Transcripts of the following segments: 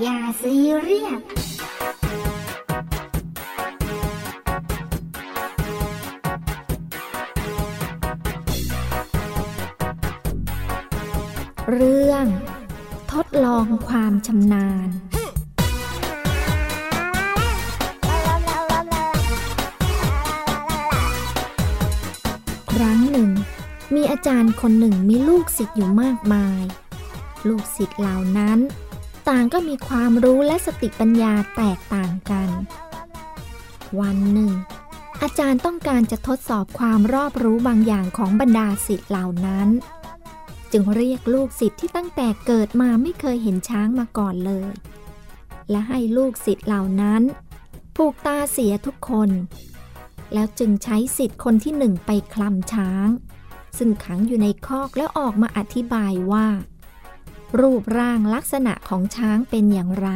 อย่าซีเรียสเรื่อง ทดลองความชำนาญ ครั้งหนึ่ง มีอาจารย์คนหนึ่งมีลูกศิษย์อยู่มากมาย ลูกศิษย์เหล่านั้น ต่างก็มีความรู้และสติปัญญาแตกต่างกัน วันหนึ่ง อาจารย์ต้องการจะทดสอบความรอบรู้บางอย่างของบรรดาศิษย์เหล่านั้น จึงเรียกลูกศิษย์ที่ตั้งแต่เกิดมาไม่เคยเห็นช้างมาก่อนเลย และให้ลูกศิษย์เหล่านั้น ผูกตาเสียทุกคน แล้วจึงใช้สิทธิ์คนที่หนึ่งไปคลำช้าง ซึ่งขังอยู่ในคอกแล้วออกมาอธิบายว่า รูปร่างลักษณะของช้างเป็นอย่างไร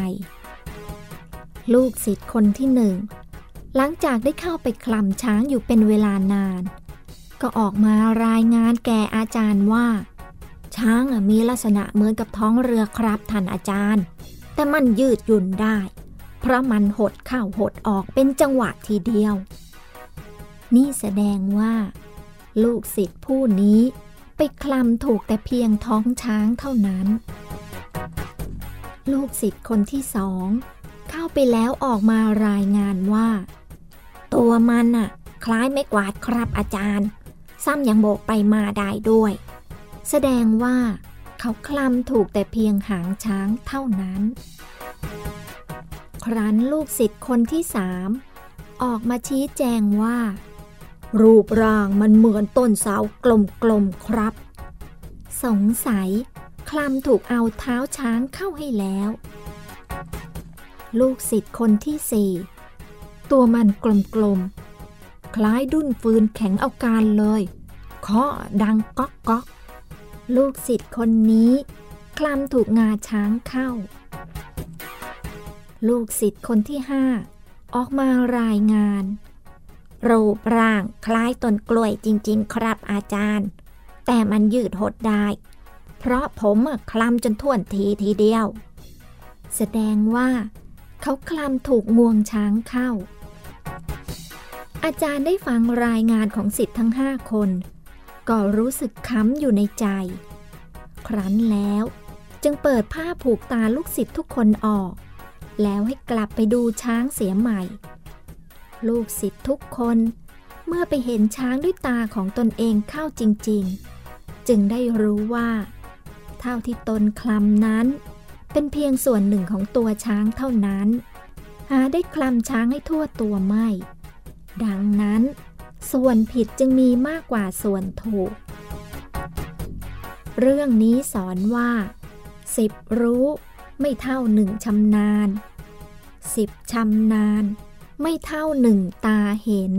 ลูกศิษย์คนที่หนึ่ง หลังจากได้เข้าไปคลำช้างอยู่เป็นเวลานาน ก็ออกมารายงานแก่อาจารย์ว่า ช้างมีลักษณะเหมือนกับท้องเรือครับท่านอาจารย์ แต่มันยืดหยุ่นได้ เพราะมันหดเข้าหดออกเป็นจังหวะทีเดียว นี่แสดงว่า ลูกศิษย์ผู้นี้ ไปคลำถูกแต่เพียงท้องช้างเท่านั้น ลูกศิษย์คนที่สอง เข้าไปแล้วออกมารายงานว่า ตัวมันน่ะ คล้ายไม่กวาดครับอาจารย์ ซ้ำยังโบกไปมาได้ด้วย แสดงว่าเขาคลำถูกแต่เพียงหางช้างเท่านั้น ครั้นลูกศิษย์คนที่สามออกมาชี้แจงว่า รูปร่างมันเหมือนต้นเสากลมๆครับ สงสัย คลำถูกเอาเท้าช้างเข้าให้แล้ว ลูกศิษย์คนที่สี่ตัวมันกลมๆ คล้ายดุ้นฟืนแข็งเอาการเลยเคาะดังก๊อกก๊อกลูกศิษย์คนนี้คลำถูกงาช้างเข้า ลูกศิษย์คนที่ห้าออกมารายงาน รูปร่างคล้ายต้นกล้วยจริง ๆ ครับอาจารย์ แต่มันยืดหดได้ เพราะผมคลำจนท่วนทีทีเดียว แสดงว่า เขาคลำถูกงวงช้างเข้า อาจารย์ได้ฟังรายงานของสิทธิ์ทั้งห้าคน ก็รู้สึกค้ำอยู่ในใจ ครั้นแล้วจึงเปิดผ้าผูกตาลูกศิษย์ทุกคนออก แล้วให้กลับไปดูช้างเสียใหม่ ลูกศิษย์ทุกคน เมื่อไปเห็นช้างด้วยตาของตนเองเข้าจริง ๆ จึงได้รู้ว่า เท่าที่ตนคลำนั้น เป็นเพียงส่วนหนึ่งของตัวช้างเท่านั้น หาได้คลำช้างให้ทั่วตัวไม่ ดังนั้น ส่วนผิดจึงมีมากกว่าส่วนถูก เรื่องนี้สอนว่าสิบรู้ไม่เท่าหนึ่งชำนาญสิบชำนาญ ไม่เท่าหนึ่งตาเห็น